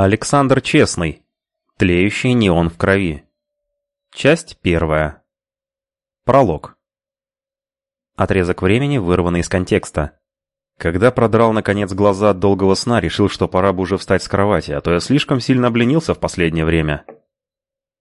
Александр Честный. Тлеющий неон в крови. Часть первая. Пролог. Отрезок времени, вырванный из контекста. Когда продрал наконец глаза от долгого сна, решил, что пора бы уже встать с кровати, а то я слишком сильно обленился в последнее время.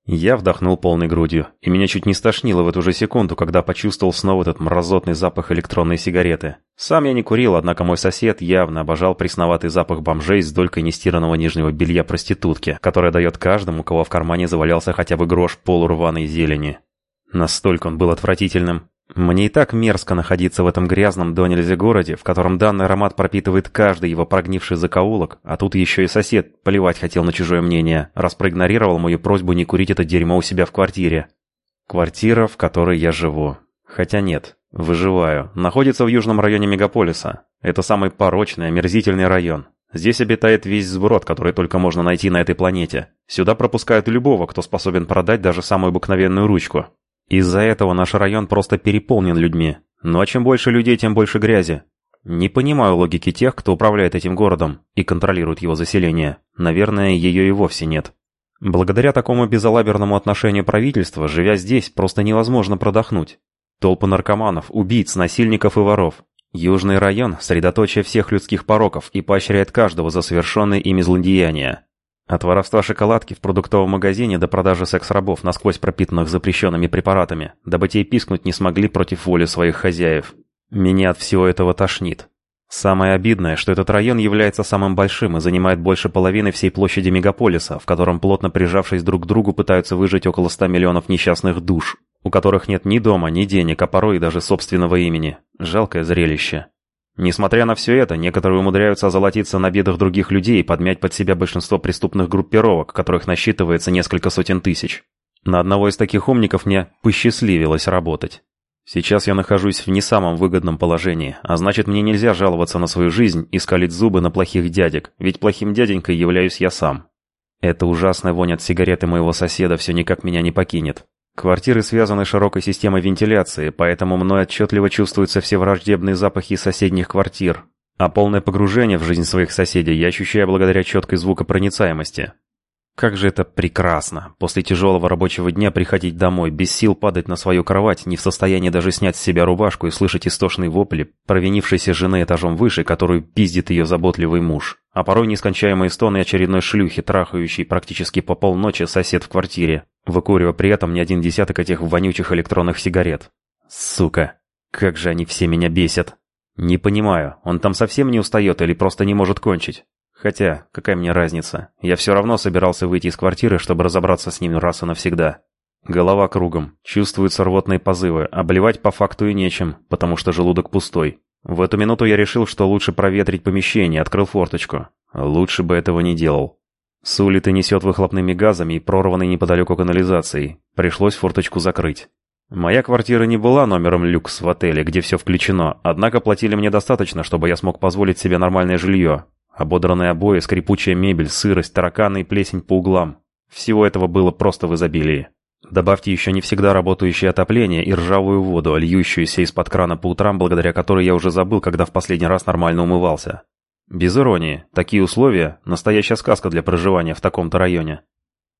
Я вдохнул полной грудью, и меня чуть не стошнило в эту же секунду, когда почувствовал снова этот мразотный запах электронной сигареты. Сам я не курил, однако мой сосед явно обожал пресноватый запах бомжей с долькой нестиранного нижнего белья проститутки, которая дает каждому, кого в кармане завалялся хотя бы грош полурваной зелени. Настолько он был отвратительным. Мне и так мерзко находиться в этом грязном до нельзя городе, в котором данный аромат пропитывает каждый его прогнивший закоулок, а тут еще и сосед плевать хотел на чужое мнение, раз проигнорировал мою просьбу не курить это дерьмо у себя в квартире. Квартира, в которой я живу. Хотя нет, выживаю. Находится в южном районе мегаполиса. Это самый порочный, омерзительный район. Здесь обитает весь сброд, который только можно найти на этой планете. Сюда пропускают любого, кто способен продать даже самую обыкновенную ручку. Из-за этого наш район просто переполнен людьми. А чем больше людей, тем больше грязи. Не понимаю логики тех, кто управляет этим городом и контролирует его заселение. Наверное, ее и вовсе нет. Благодаря такому безалаберному отношению правительства, живя здесь, просто невозможно продохнуть. Толпы наркоманов, убийц, насильников и воров. Южный район – средоточие всех людских пороков и поощряет каждого за совершенные ими злодеяния. От воровства шоколадки в продуктовом магазине до продажи секс-рабов, насквозь пропитанных запрещенными препаратами, дабы те пискнуть не смогли против воли своих хозяев. Меня от всего этого тошнит. Самое обидное, что этот район является самым большим и занимает больше половины всей площади мегаполиса, в котором плотно прижавшись друг к другу пытаются выжить около 100 миллионов несчастных душ, у которых нет ни дома, ни денег, а порой и даже собственного имени. Жалкое зрелище. Несмотря на все это, некоторые умудряются озолотиться на бедах других людей и подмять под себя большинство преступных группировок, которых насчитывается несколько сотен тысяч. На одного из таких умников мне посчастливилось работать. Сейчас я нахожусь в не самом выгодном положении, а значит мне нельзя жаловаться на свою жизнь и скалить зубы на плохих дядек, ведь плохим дяденькой являюсь я сам. Эта ужасная вонь от сигареты моего соседа все никак меня не покинет. Квартиры связаны широкой системой вентиляции, поэтому мной отчетливо чувствуются все враждебные запахи соседних квартир. А полное погружение в жизнь своих соседей я ощущаю благодаря четкой звукопроницаемости. Как же это прекрасно, после тяжелого рабочего дня приходить домой, без сил падать на свою кровать, не в состоянии даже снять с себя рубашку и слышать истошные вопли провинившейся жены этажом выше, которую пиздит ее заботливый муж. А порой нескончаемые стоны очередной шлюхи, трахающей практически по полночи сосед в квартире, выкуривая при этом не один десяток этих вонючих электронных сигарет. Сука, как же они все меня бесят. Не понимаю, он там совсем не устает или просто не может кончить? Хотя, какая мне разница? Я все равно собирался выйти из квартиры, чтобы разобраться с ним раз и навсегда. Голова кругом, чувствуются рвотные позывы, обливать по факту и нечем, потому что желудок пустой. В эту минуту я решил, что лучше проветрить помещение, открыл форточку. Лучше бы этого не делал. С улицы несет выхлопными газами и прорванной неподалеку канализацией. Пришлось форточку закрыть. Моя квартира не была номером люкс в отеле, где все включено, однако платили мне достаточно, чтобы я смог позволить себе нормальное жилье, Ободранные обои, скрипучая мебель, сырость, тараканы и плесень по углам. Всего этого было просто в изобилии. Добавьте еще не всегда работающее отопление и ржавую воду, льющуюся из-под крана по утрам, благодаря которой я уже забыл, когда в последний раз нормально умывался. Без иронии, такие условия – настоящая сказка для проживания в таком-то районе.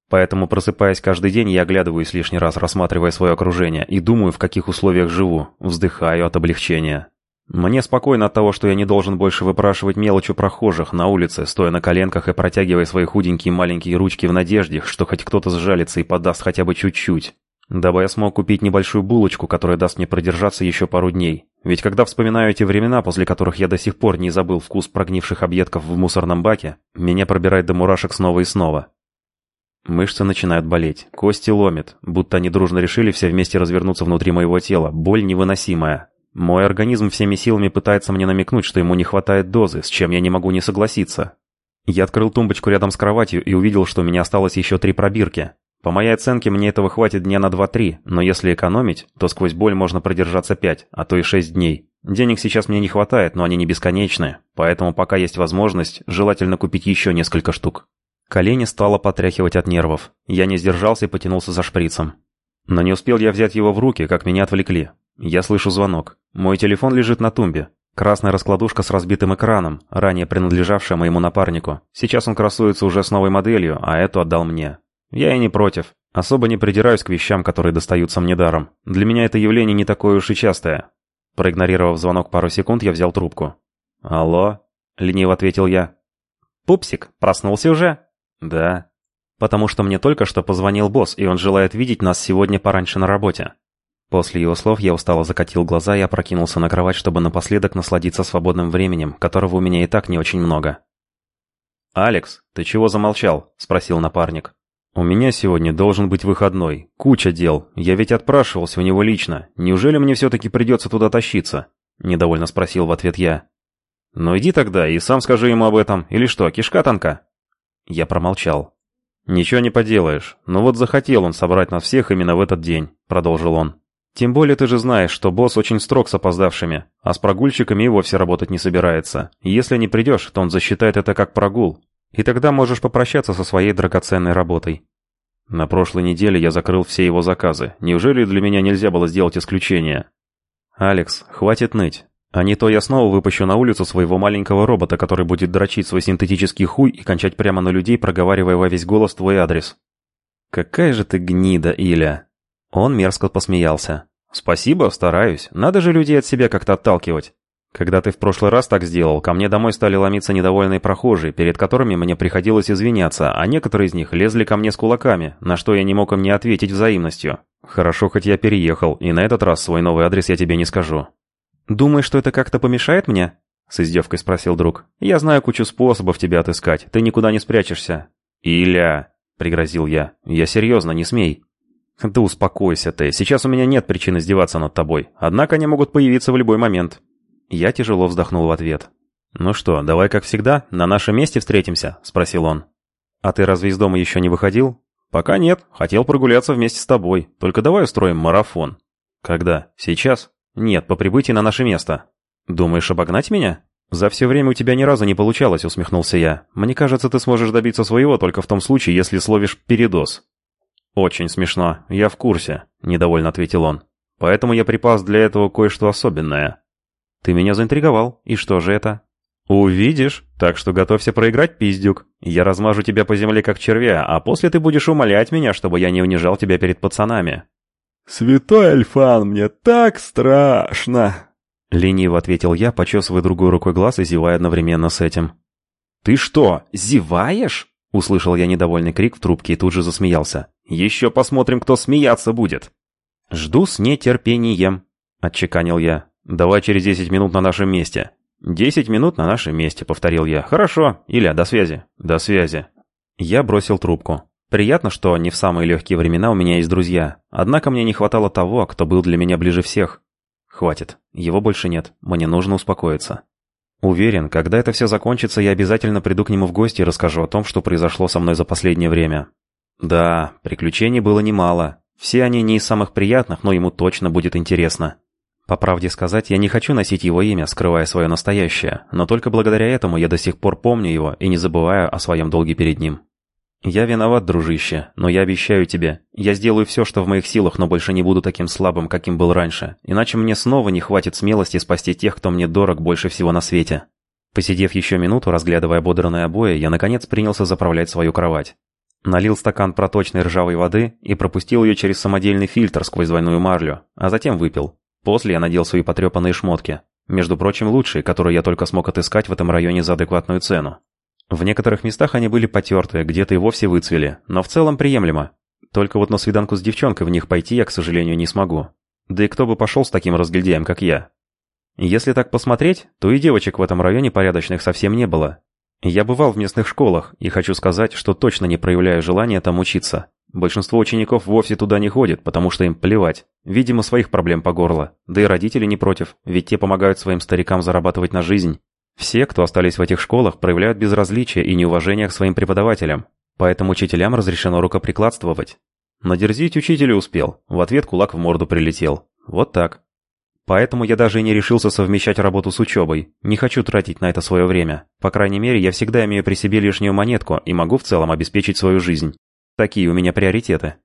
Поэтому, просыпаясь каждый день, я оглядываюсь лишний раз, рассматривая свое окружение, и думаю, в каких условиях живу, вздыхаю от облегчения. Мне спокойно от того, что я не должен больше выпрашивать мелочь у прохожих на улице, стоя на коленках и протягивая свои худенькие маленькие ручки в надежде, что хоть кто-то сжалится и подаст хотя бы чуть-чуть. Дабы я смог купить небольшую булочку, которая даст мне продержаться еще пару дней. Ведь когда вспоминаю эти времена, после которых я до сих пор не забыл вкус прогнивших объедков в мусорном баке, меня пробирает до мурашек снова и снова. Мышцы начинают болеть, кости ломит, будто они дружно решили все вместе развернуться внутри моего тела, боль невыносимая. Мой организм всеми силами пытается мне намекнуть, что ему не хватает дозы, с чем я не могу не согласиться. Я открыл тумбочку рядом с кроватью и увидел, что у меня осталось еще три пробирки. По моей оценке, мне этого хватит дня на 2-3, но если экономить, то сквозь боль можно продержаться 5, а то и 6 дней. Денег сейчас мне не хватает, но они не бесконечны, поэтому пока есть возможность, желательно купить еще несколько штук. Колени стало потряхивать от нервов. Я не сдержался и потянулся за шприцем. Но не успел я взять его в руки, как меня отвлекли. Я слышу звонок. Мой телефон лежит на тумбе. Красная раскладушка с разбитым экраном, ранее принадлежавшая моему напарнику. Сейчас он красуется уже с новой моделью, а эту отдал мне. Я и не против. Особо не придираюсь к вещам, которые достаются мне даром. Для меня это явление не такое уж и частое. Проигнорировав звонок пару секунд, я взял трубку. «Алло?» — лениво ответил я. «Пупсик, проснулся уже?» «Да». «Потому что мне только что позвонил босс, и он желает видеть нас сегодня пораньше на работе». После его слов я устало закатил глаза и опрокинулся на кровать, чтобы напоследок насладиться свободным временем, которого у меня и так не очень много. «Алекс, ты чего замолчал?» — спросил напарник. «У меня сегодня должен быть выходной. Куча дел. Я ведь отпрашивался у него лично. Неужели мне все-таки придется туда тащиться?» Недовольно спросил в ответ я. «Ну иди тогда и сам скажи ему об этом. Или что, кишка танка?» Я промолчал. «Ничего не поделаешь. Но вот захотел он собрать нас всех именно в этот день», — продолжил он. «Тем более ты же знаешь, что босс очень строг с опоздавшими, а с прогульщиками и вовсе работать не собирается. Если не придешь, то он засчитает это как прогул, и тогда можешь попрощаться со своей драгоценной работой. На прошлой неделе я закрыл все его заказы. Неужели для меня нельзя было сделать исключение? Алекс, хватит ныть. А не то я снова выпущу на улицу своего маленького робота, который будет дрочить свой синтетический хуй и кончать прямо на людей, проговаривая во весь голос твой адрес. Какая же ты гнида, Иля. Он мерзко посмеялся. Спасибо, стараюсь. Надо же людей от себя как-то отталкивать. Когда ты в прошлый раз так сделал, ко мне домой стали ломиться недовольные прохожие, перед которыми мне приходилось извиняться, а некоторые из них лезли ко мне с кулаками, на что я не мог им не ответить взаимностью. Хорошо, хоть я переехал, и на этот раз свой новый адрес я тебе не скажу. «Думаешь, что это как-то помешает мне?» — с издевкой спросил друг. «Я знаю кучу способов тебя отыскать, ты никуда не спрячешься». «Иля!» — пригрозил я. «Я серьезно, не смей». «Да успокойся ты, сейчас у меня нет причин издеваться над тобой, однако они могут появиться в любой момент». Я тяжело вздохнул в ответ. «Ну что, давай как всегда, на нашем месте встретимся?» – спросил он. «А ты разве из дома еще не выходил?» «Пока нет. Хотел прогуляться вместе с тобой. Только давай устроим марафон». «Когда? Сейчас?» «Нет, по прибытии на наше место». «Думаешь обогнать меня?» «За все время у тебя ни разу не получалось», — усмехнулся я. «Мне кажется, ты сможешь добиться своего только в том случае, если словишь передоз». «Очень смешно. Я в курсе», — недовольно ответил он. «Поэтому я припас для этого кое-что особенное». Ты меня заинтриговал. И что же это? Увидишь. Так что готовься проиграть, пиздюк. Я размажу тебя по земле как червя, а после ты будешь умолять меня, чтобы я не унижал тебя перед пацанами. Святой Альфан, мне так страшно. Лениво ответил я, почесывая другой рукой глаз и зевая одновременно с этим. «Ты что, зеваешь?» Услышал я недовольный крик в трубке и тут же засмеялся. «Еще посмотрим, кто смеяться будет!» «Жду с нетерпением», — отчеканил я. «Давай через десять минут на нашем месте». «Десять минут на нашем месте», — повторил я. «Хорошо. Иля, до связи». «До связи». Я бросил трубку. Приятно, что не в самые легкие времена у меня есть друзья. Однако мне не хватало того, кто был для меня ближе всех. Хватит. Его больше нет. Мне нужно успокоиться. Уверен, когда это все закончится, я обязательно приду к нему в гости и расскажу о том, что произошло со мной за последнее время. Да, приключений было немало. Все они не из самых приятных, но ему точно будет интересно. По правде сказать, я не хочу носить его имя, скрывая свое настоящее, но только благодаря этому я до сих пор помню его и не забываю о своем долге перед ним. Я виноват, дружище, но я обещаю тебе, я сделаю все, что в моих силах, но больше не буду таким слабым, каким был раньше, иначе мне снова не хватит смелости спасти тех, кто мне дорог больше всего на свете. Посидев еще минуту, разглядывая ободранные обои, я наконец принялся заправлять свою кровать. Налил стакан проточной ржавой воды и пропустил ее через самодельный фильтр сквозь двойную марлю, а затем выпил. После я надел свои потрепанные шмотки. Между прочим, лучшие, которые я только смог отыскать в этом районе за адекватную цену. В некоторых местах они были потертые, где-то и вовсе выцвели, но в целом приемлемо. Только вот на свиданку с девчонкой в них пойти я, к сожалению, не смогу. Да и кто бы пошел с таким разгильдяем, как я? Если так посмотреть, то и девочек в этом районе порядочных совсем не было. Я бывал в местных школах, и хочу сказать, что точно не проявляю желания там учиться. Большинство учеников вовсе туда не ходит, потому что им плевать. Видимо, своих проблем по горло. Да и родители не против, ведь те помогают своим старикам зарабатывать на жизнь. Все, кто остались в этих школах, проявляют безразличие и неуважение к своим преподавателям. Поэтому учителям разрешено рукоприкладствовать. Надерзить учителю успел, в ответ кулак в морду прилетел. Вот так. Поэтому я даже и не решился совмещать работу с учебой. Не хочу тратить на это свое время. По крайней мере, я всегда имею при себе лишнюю монетку и могу в целом обеспечить свою жизнь. Такие у меня приоритеты.